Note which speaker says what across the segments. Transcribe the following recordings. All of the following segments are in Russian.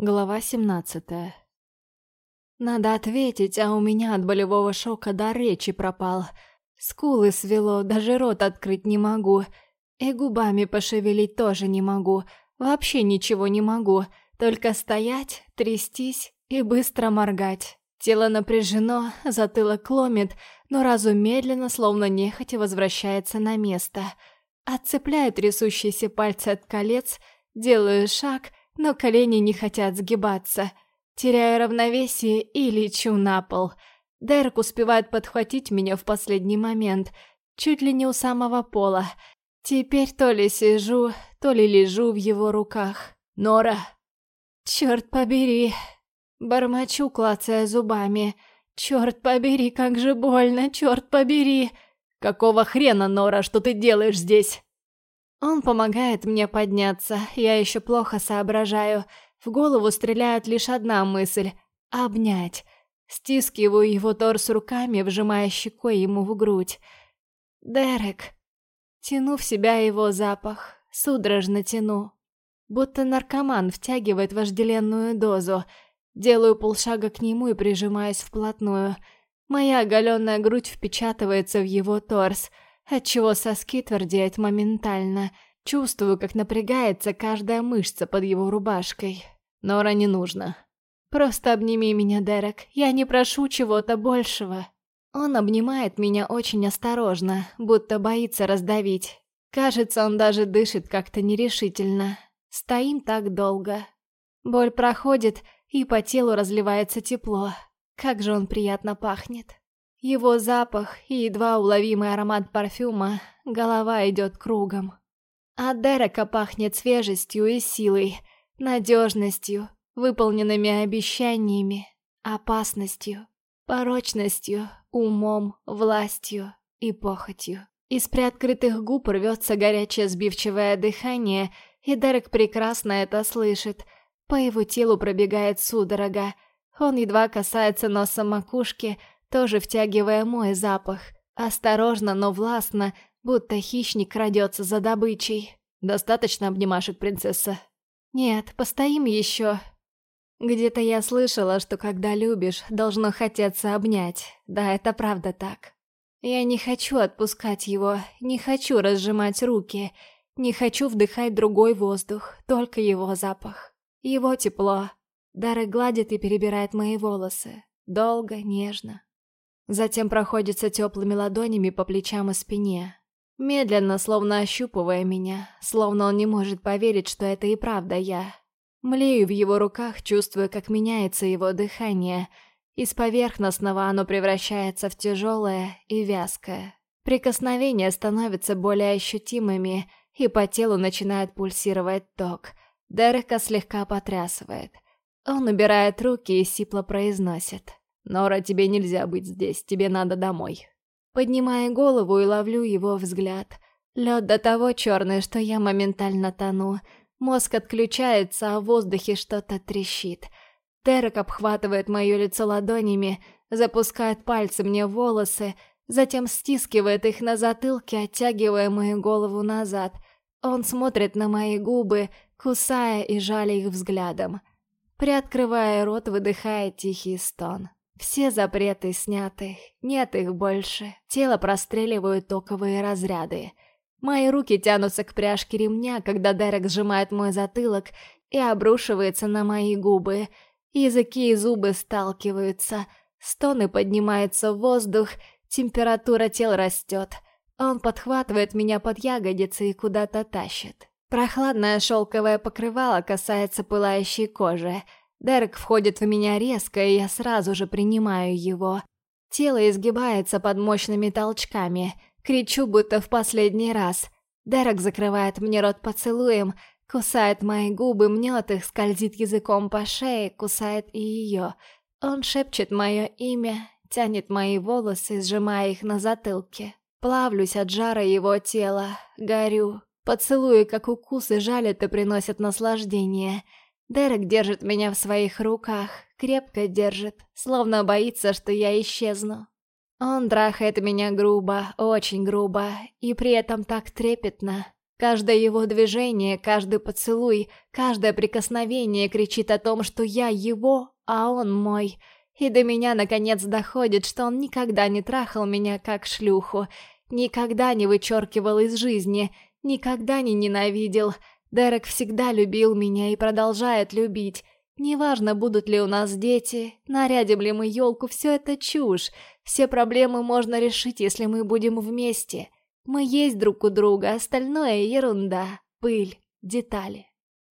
Speaker 1: Глава 17 Надо ответить, а у меня от болевого шока до речи пропал. Скулы свело, даже рот открыть не могу. И губами пошевелить тоже не могу. Вообще ничего не могу. Только стоять, трястись и быстро моргать. Тело напряжено, затылок ломит, но разум медленно, словно нехотя, возвращается на место. Отцепляю трясущиеся пальцы от колец, делаю шаг — но колени не хотят сгибаться. Теряю равновесие и лечу на пол. Дерек успевает подхватить меня в последний момент, чуть ли не у самого пола. Теперь то ли сижу, то ли лежу в его руках. Нора. Черт побери. Бормочу, клацая зубами. Черт побери, как же больно, черт побери. Какого хрена, Нора, что ты делаешь здесь? Он помогает мне подняться, я еще плохо соображаю. В голову стреляет лишь одна мысль — обнять. Стискиваю его торс руками, вжимая щекой ему в грудь. «Дерек!» Тяну в себя его запах, судорожно тяну. Будто наркоман втягивает вожделенную дозу. Делаю полшага к нему и прижимаюсь вплотную. Моя оголенная грудь впечатывается в его торс — отчего соски твердеют моментально. Чувствую, как напрягается каждая мышца под его рубашкой. Нора не нужно. Просто обними меня, Дерек. Я не прошу чего-то большего. Он обнимает меня очень осторожно, будто боится раздавить. Кажется, он даже дышит как-то нерешительно. Стоим так долго. Боль проходит, и по телу разливается тепло. Как же он приятно пахнет. Его запах и едва уловимый аромат парфюма, голова идет кругом. От Дерека пахнет свежестью и силой, надежностью, выполненными обещаниями, опасностью, порочностью, умом, властью и похотью. Из приоткрытых губ рвется горячее сбивчивое дыхание, и Дерек прекрасно это слышит. По его телу пробегает судорога. Он едва касается носа макушки, тоже втягивая мой запах. Осторожно, но властно, будто хищник крадется за добычей. Достаточно обнимашек, принцесса? Нет, постоим еще. Где-то я слышала, что когда любишь, должно хотеться обнять. Да, это правда так. Я не хочу отпускать его, не хочу разжимать руки, не хочу вдыхать другой воздух, только его запах. Его тепло. Дара гладит и перебирает мои волосы. Долго, нежно. Затем проходится теплыми ладонями по плечам и спине. Медленно, словно ощупывая меня, словно он не может поверить, что это и правда я. Млею в его руках, чувствуя, как меняется его дыхание. Из поверхностного оно превращается в тяжелое и вязкое. Прикосновения становятся более ощутимыми, и по телу начинает пульсировать ток. Дерека слегка потрясывает. Он убирает руки и сипло произносит. «Нора, тебе нельзя быть здесь, тебе надо домой». Поднимая голову и ловлю его взгляд. Лед до того черный, что я моментально тону. Мозг отключается, а в воздухе что-то трещит. Терек обхватывает мое лицо ладонями, запускает пальцы мне в волосы, затем стискивает их на затылке, оттягивая мою голову назад. Он смотрит на мои губы, кусая и жаля их взглядом. Приоткрывая рот, выдыхая тихий стон. Все запреты сняты, нет их больше. Тело простреливают токовые разряды. Мои руки тянутся к пряжке ремня, когда Дерек сжимает мой затылок и обрушивается на мои губы. Языки и зубы сталкиваются. Стоны поднимаются в воздух, температура тел растет. Он подхватывает меня под ягодицы и куда-то тащит. Прохладное шелковое покрывало касается пылающей кожи. Дерек входит в меня резко, и я сразу же принимаю его. Тело изгибается под мощными толчками. Кричу, будто в последний раз. Дерек закрывает мне рот поцелуем, кусает мои губы, мнет их, скользит языком по шее, кусает и ее. Он шепчет мое имя, тянет мои волосы, сжимая их на затылке. Плавлюсь от жара его тела, горю. Поцелуи, как укусы, жалят и приносят наслаждение — Дерек держит меня в своих руках, крепко держит, словно боится, что я исчезну. Он трахает меня грубо, очень грубо, и при этом так трепетно. Каждое его движение, каждый поцелуй, каждое прикосновение кричит о том, что я его, а он мой. И до меня наконец доходит, что он никогда не трахал меня как шлюху, никогда не вычеркивал из жизни, никогда не ненавидел. Дерек всегда любил меня и продолжает любить. Неважно, будут ли у нас дети, нарядим ли мы елку, все это чушь. Все проблемы можно решить, если мы будем вместе. Мы есть друг у друга, остальное ерунда, пыль, детали.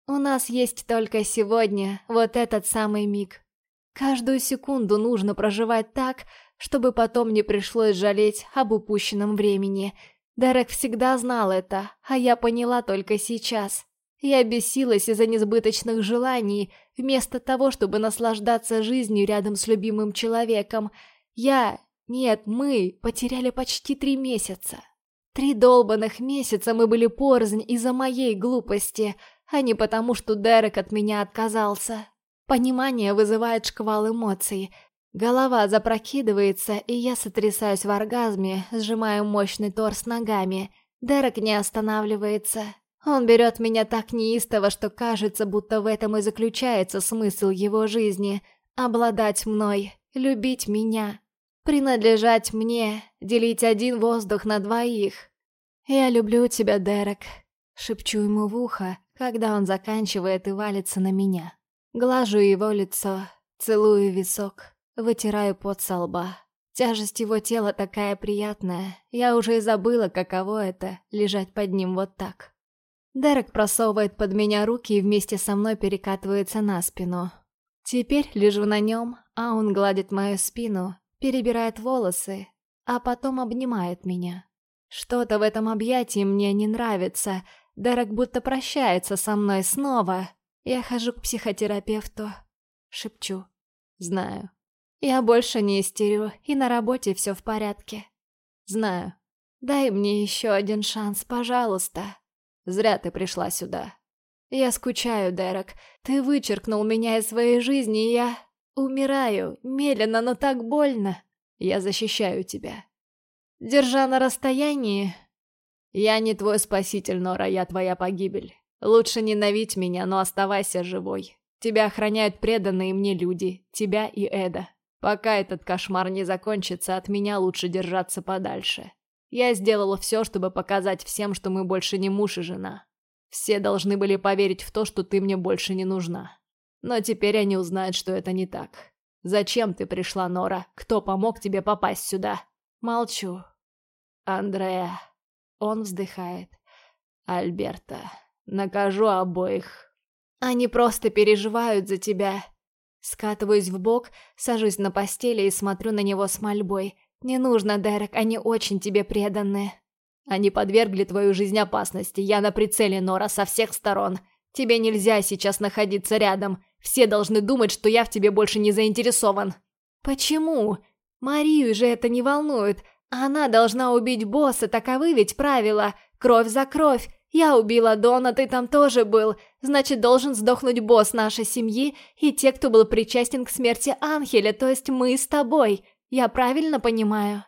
Speaker 1: У нас есть только сегодня, вот этот самый миг. Каждую секунду нужно проживать так, чтобы потом не пришлось жалеть об упущенном времени. Дерек всегда знал это, а я поняла только сейчас. Я бесилась из-за несбыточных желаний, вместо того, чтобы наслаждаться жизнью рядом с любимым человеком. Я, нет, мы потеряли почти три месяца. Три долбанных месяца мы были порознь из-за моей глупости, а не потому, что Дерек от меня отказался. Понимание вызывает шквал эмоций. Голова запрокидывается, и я сотрясаюсь в оргазме, сжимаю мощный торс ногами. Дерек не останавливается. Он берет меня так неистово, что кажется, будто в этом и заключается смысл его жизни. Обладать мной, любить меня, Принадлежать мне, делить один воздух на двоих. «Я люблю тебя, Дерек», — шепчу ему в ухо, когда он заканчивает и валится на меня. Глажу его лицо, целую висок, вытираю пот со лба. Тяжесть его тела такая приятная, я уже и забыла, каково это — лежать под ним вот так. Дерек просовывает под меня руки и вместе со мной перекатывается на спину. Теперь лежу на нем, а он гладит мою спину перебирает волосы, а потом обнимает меня. Что-то в этом объятии мне не нравится. Дерек будто прощается со мной снова. Я хожу к психотерапевту. Шепчу. Знаю. Я больше не истерю, и на работе все в порядке. Знаю. Дай мне еще один шанс, пожалуйста. Зря ты пришла сюда. Я скучаю, Дерек. Ты вычеркнул меня из своей жизни, и я... Умираю, медленно, но так больно. Я защищаю тебя. Держа на расстоянии... Я не твой спаситель, Нора, я твоя погибель. Лучше ненавидь меня, но оставайся живой. Тебя охраняют преданные мне люди, тебя и Эда. Пока этот кошмар не закончится, от меня лучше держаться подальше. Я сделала все, чтобы показать всем, что мы больше не муж и жена. Все должны были поверить в то, что ты мне больше не нужна. Но теперь они узнают, что это не так. Зачем ты пришла, Нора? Кто помог тебе попасть сюда? Молчу. Андреа. Он вздыхает. Альберта. Накажу обоих. Они просто переживают за тебя. Скатываюсь в бок, сажусь на постели и смотрю на него с мольбой. Не нужно, Дерек, они очень тебе преданы. Они подвергли твою жизнь опасности. Я на прицеле, Нора, со всех сторон. Тебе нельзя сейчас находиться рядом. Все должны думать, что я в тебе больше не заинтересован. Почему? Марию же это не волнует. Она должна убить босса, таковы ведь правила. Кровь за кровь. Я убила Дона, ты там тоже был. Значит, должен сдохнуть босс нашей семьи и те, кто был причастен к смерти Анхеля, то есть мы с тобой. Я правильно понимаю?»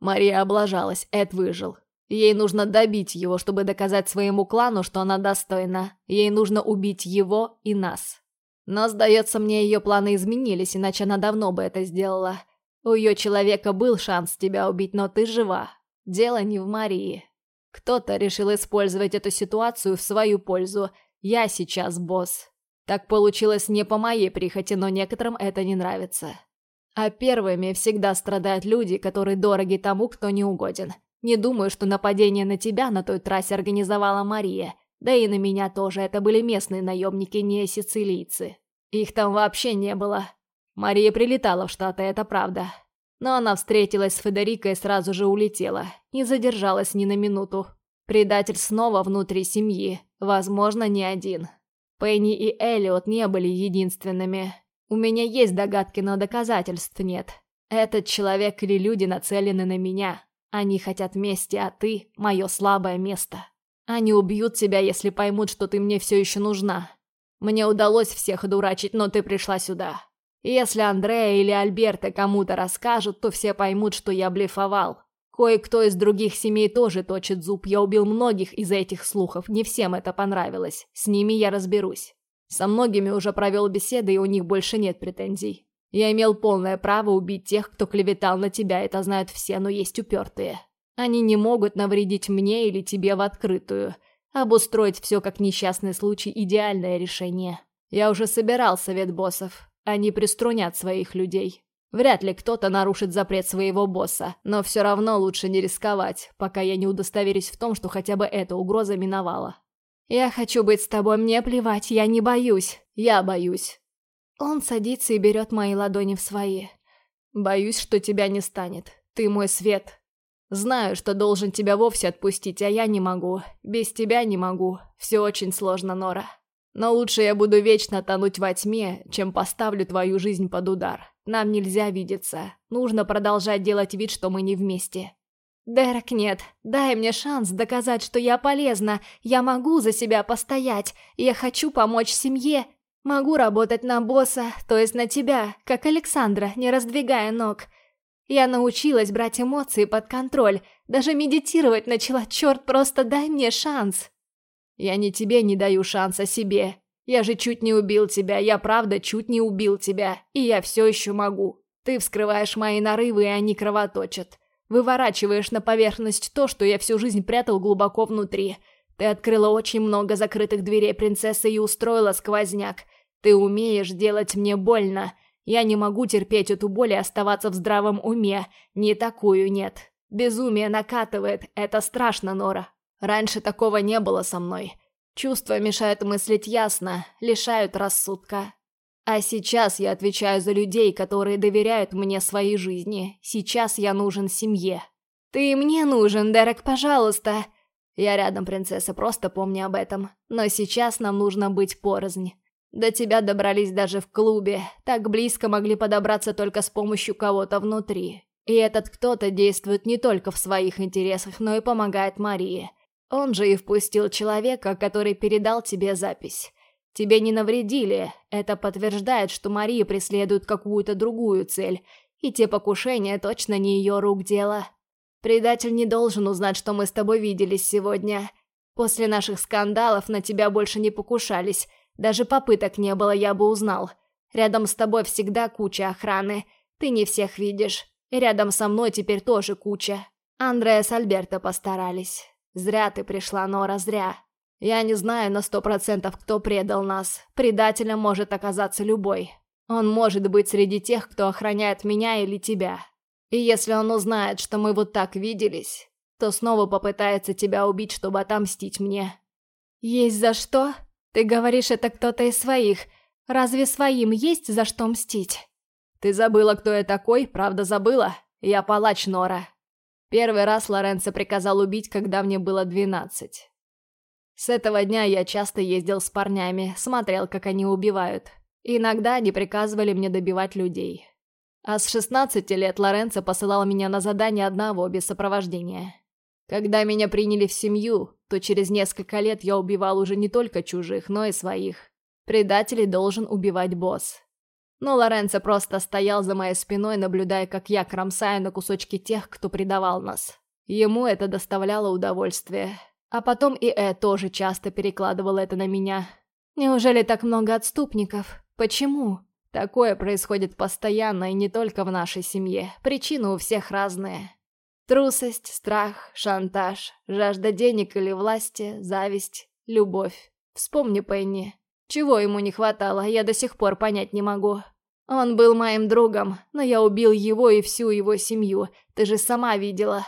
Speaker 1: Мария облажалась, Эд выжил. Ей нужно добить его, чтобы доказать своему клану, что она достойна. Ей нужно убить его и нас. Но, сдается мне, ее планы изменились, иначе она давно бы это сделала. У ее человека был шанс тебя убить, но ты жива. Дело не в Марии. Кто-то решил использовать эту ситуацию в свою пользу. Я сейчас босс. Так получилось не по моей прихоти, но некоторым это не нравится. А первыми всегда страдают люди, которые дороги тому, кто не угоден. Не думаю, что нападение на тебя на той трассе организовала Мария. Да и на меня тоже, это были местные наемники, не сицилийцы. Их там вообще не было. Мария прилетала в Штаты, это правда. Но она встретилась с Федерикой и сразу же улетела. Не задержалась ни на минуту. Предатель снова внутри семьи. Возможно, не один. Пенни и Элliot не были единственными. У меня есть догадки, но доказательств нет. Этот человек или люди нацелены на меня. Они хотят мести, а ты — мое слабое место. Они убьют тебя, если поймут, что ты мне все еще нужна. Мне удалось всех одурачить, но ты пришла сюда. Если Андрея или Альберта кому-то расскажут, то все поймут, что я блефовал. Кое-кто из других семей тоже точит зуб. Я убил многих из-за этих слухов. Не всем это понравилось. С ними я разберусь. Со многими уже провел беседы, и у них больше нет претензий. Я имел полное право убить тех, кто клеветал на тебя, это знают все, но есть упертые. Они не могут навредить мне или тебе в открытую. Обустроить все как несчастный случай – идеальное решение. Я уже собирал совет боссов. Они приструнят своих людей. Вряд ли кто-то нарушит запрет своего босса, но все равно лучше не рисковать, пока я не удостоверюсь в том, что хотя бы эта угроза миновала. «Я хочу быть с тобой, мне плевать, я не боюсь. Я боюсь». Он садится и берет мои ладони в свои. «Боюсь, что тебя не станет. Ты мой свет. Знаю, что должен тебя вовсе отпустить, а я не могу. Без тебя не могу. Все очень сложно, Нора. Но лучше я буду вечно тонуть во тьме, чем поставлю твою жизнь под удар. Нам нельзя видеться. Нужно продолжать делать вид, что мы не вместе. «Дерек, нет. Дай мне шанс доказать, что я полезна. Я могу за себя постоять. Я хочу помочь семье. Могу работать на босса, то есть на тебя, как Александра, не раздвигая ног. Я научилась брать эмоции под контроль. Даже медитировать начала. Черт, просто дай мне шанс». «Я не тебе не даю шанса себе. Я же чуть не убил тебя. Я правда чуть не убил тебя. И я все еще могу. Ты вскрываешь мои нарывы, и они кровоточат». Выворачиваешь на поверхность то, что я всю жизнь прятал глубоко внутри. Ты открыла очень много закрытых дверей принцессы и устроила сквозняк. Ты умеешь делать мне больно. Я не могу терпеть эту боль и оставаться в здравом уме. Не такую нет. Безумие накатывает. Это страшно, Нора. Раньше такого не было со мной. Чувства мешают мыслить ясно, лишают рассудка. А сейчас я отвечаю за людей, которые доверяют мне своей жизни. Сейчас я нужен семье. Ты мне нужен, Дерек, пожалуйста. Я рядом, принцесса, просто помни об этом. Но сейчас нам нужно быть порознь. До тебя добрались даже в клубе. Так близко могли подобраться только с помощью кого-то внутри. И этот кто-то действует не только в своих интересах, но и помогает Марии. Он же и впустил человека, который передал тебе запись. Тебе не навредили. Это подтверждает, что Мария преследует какую-то другую цель, и те покушения точно не ее рук дело. Предатель не должен узнать, что мы с тобой виделись сегодня. После наших скандалов на тебя больше не покушались. Даже попыток не было, я бы узнал. Рядом с тобой всегда куча охраны. Ты не всех видишь. И рядом со мной теперь тоже куча. Андреа с Альберто постарались. Зря ты пришла, Нора, зря. Я не знаю на сто процентов, кто предал нас. Предателем может оказаться любой. Он может быть среди тех, кто охраняет меня или тебя. И если он узнает, что мы вот так виделись, то снова попытается тебя убить, чтобы отомстить мне. Есть за что? Ты говоришь, это кто-то из своих. Разве своим есть за что мстить? Ты забыла, кто я такой, правда забыла? Я палач Нора. Первый раз Лоренцо приказал убить, когда мне было двенадцать. С этого дня я часто ездил с парнями, смотрел, как они убивают. Иногда они приказывали мне добивать людей. А с 16 лет Лоренцо посылал меня на задание одного без сопровождения. Когда меня приняли в семью, то через несколько лет я убивал уже не только чужих, но и своих. Предателей должен убивать босс. Но Лоренцо просто стоял за моей спиной, наблюдая, как я кромсаю на кусочки тех, кто предавал нас. Ему это доставляло удовольствие. А потом и Э тоже часто перекладывал это на меня. Неужели так много отступников? Почему? Такое происходит постоянно и не только в нашей семье. Причины у всех разные. Трусость, страх, шантаж, жажда денег или власти, зависть, любовь. Вспомни Пенни. Чего ему не хватало, я до сих пор понять не могу. Он был моим другом, но я убил его и всю его семью. Ты же сама видела.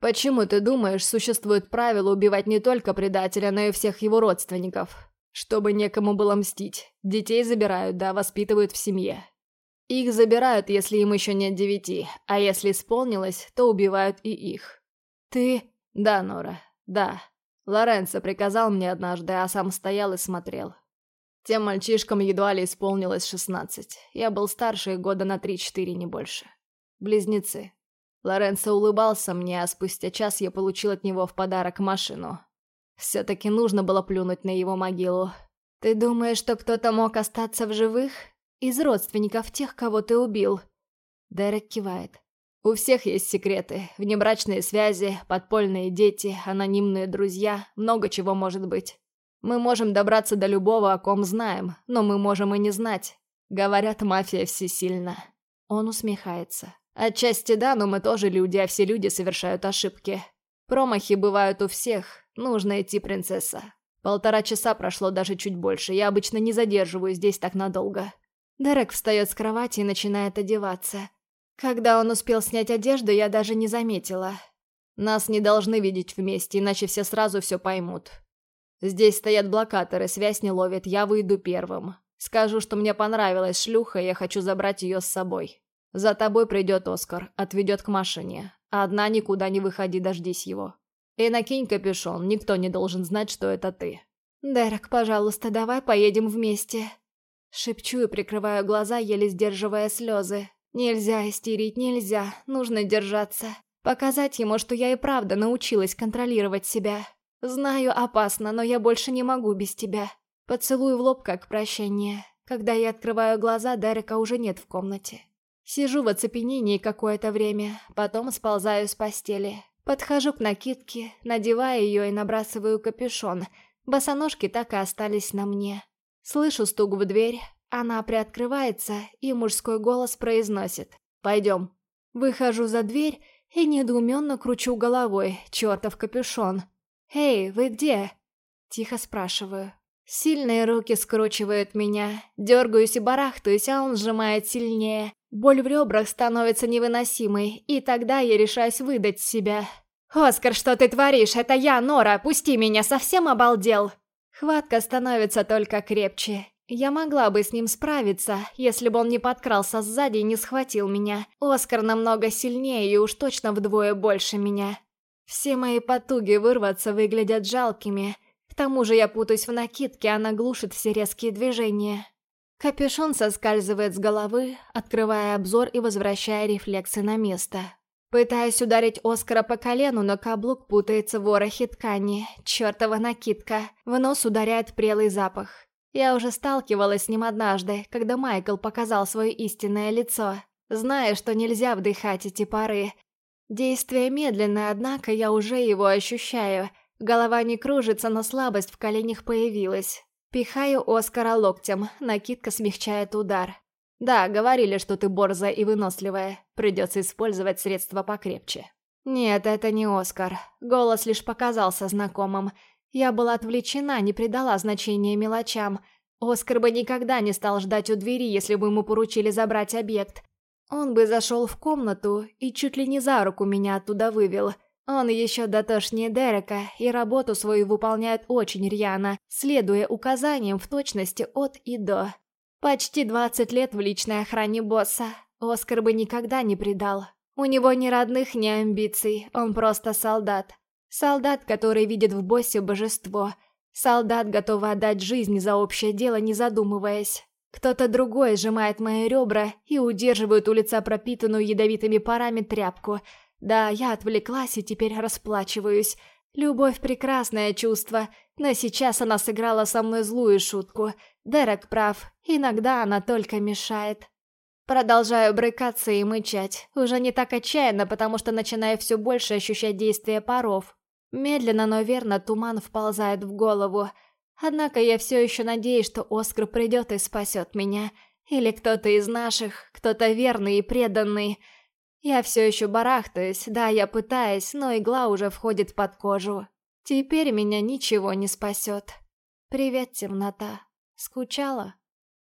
Speaker 1: Почему ты думаешь, существует правило убивать не только предателя, но и всех его родственников? Чтобы некому было мстить. Детей забирают, да, воспитывают в семье. Их забирают, если им еще нет девяти, а если исполнилось, то убивают и их. Ты... Да, Нора, да. Лоренцо приказал мне однажды, а сам стоял и смотрел. Тем мальчишкам едва ли исполнилось шестнадцать. Я был старше года на три-четыре, не больше. Близнецы. Лоренцо улыбался мне, а спустя час я получил от него в подарок машину. Все-таки нужно было плюнуть на его могилу. «Ты думаешь, что кто-то мог остаться в живых? Из родственников тех, кого ты убил?» Дерек кивает. У всех есть секреты, внебрачные связи, подпольные дети, анонимные друзья, много чего может быть. Мы можем добраться до любого, о ком знаем, но мы можем и не знать. Говорят, мафия всесильна. Он усмехается. Отчасти да, но мы тоже люди, а все люди совершают ошибки. Промахи бывают у всех. Нужно идти, принцесса. Полтора часа прошло даже чуть больше. Я обычно не задерживаю здесь так надолго. Дерек встает с кровати и начинает одеваться. Когда он успел снять одежду, я даже не заметила. Нас не должны видеть вместе, иначе все сразу все поймут. Здесь стоят блокаторы, связь не ловит, я выйду первым. Скажу, что мне понравилась шлюха, и я хочу забрать ее с собой. За тобой придет Оскар, отведет к машине. Одна никуда не выходи, дождись его. И накинь капюшон, никто не должен знать, что это ты. «Дерек, пожалуйста, давай поедем вместе». Шепчу и прикрываю глаза, еле сдерживая слезы. Нельзя истерить, нельзя, нужно держаться. Показать ему, что я и правда научилась контролировать себя. Знаю, опасно, но я больше не могу без тебя. Поцелую в лоб, как прощание. Когда я открываю глаза, Дерека уже нет в комнате. Сижу в оцепенении какое-то время, потом сползаю с постели. Подхожу к накидке, надеваю ее и набрасываю капюшон. Босоножки так и остались на мне. Слышу стук в дверь, она приоткрывается, и мужской голос произносит «Пойдем». Выхожу за дверь и недоуменно кручу головой, чертов капюшон. «Эй, вы где?» Тихо спрашиваю. Сильные руки скручивают меня, дергаюсь и барахтаюсь, а он сжимает сильнее. Боль в ребрах становится невыносимой, и тогда я решаюсь выдать себя. «Оскар, что ты творишь? Это я, Нора! Пусти меня, совсем обалдел!» Хватка становится только крепче, я могла бы с ним справиться, если бы он не подкрался сзади и не схватил меня. Оскар намного сильнее и уж точно вдвое больше меня. Все мои потуги вырваться выглядят жалкими. К тому же я путаюсь в накидке, она глушит все резкие движения. Капюшон соскальзывает с головы, открывая обзор и возвращая рефлексы на место. Пытаюсь ударить Оскара по колену, но каблук путается в ворохе ткани. Чёртова накидка. В нос ударяет прелый запах. Я уже сталкивалась с ним однажды, когда Майкл показал свое истинное лицо, зная, что нельзя вдыхать эти пары. Действие медленное, однако я уже его ощущаю. Голова не кружится, но слабость в коленях появилась. Пихаю Оскара локтем, накидка смягчает удар. «Да, говорили, что ты борзая и выносливая. Придется использовать средства покрепче». Нет, это не Оскар. Голос лишь показался знакомым. Я была отвлечена, не придала значения мелочам. Оскар бы никогда не стал ждать у двери, если бы ему поручили забрать объект. Он бы зашел в комнату и чуть ли не за руку меня оттуда вывел. Он еще дотошнее Дерека и работу свою выполняет очень рьяно, следуя указаниям в точности от и до. Почти 20 лет в личной охране босса. Оскар бы никогда не предал. У него ни родных, ни амбиций, он просто солдат. Солдат, который видит в боссе божество. Солдат, готовый отдать жизнь за общее дело, не задумываясь. Кто-то другой сжимает мои ребра и удерживает у лица пропитанную ядовитыми парами тряпку. Да, я отвлеклась и теперь расплачиваюсь. Любовь — прекрасное чувство, но сейчас она сыграла со мной злую шутку. Дерек прав, иногда она только мешает. Продолжаю брыкаться и мычать. Уже не так отчаянно, потому что начинаю все больше ощущать действие паров. Медленно, но верно туман вползает в голову. Однако я все еще надеюсь, что Оскар придет и спасет меня. Или кто-то из наших, кто-то верный и преданный. Я все еще барахтаюсь, да, я пытаюсь, но игла уже входит под кожу. Теперь меня ничего не спасет. Привет, темнота. Скучала?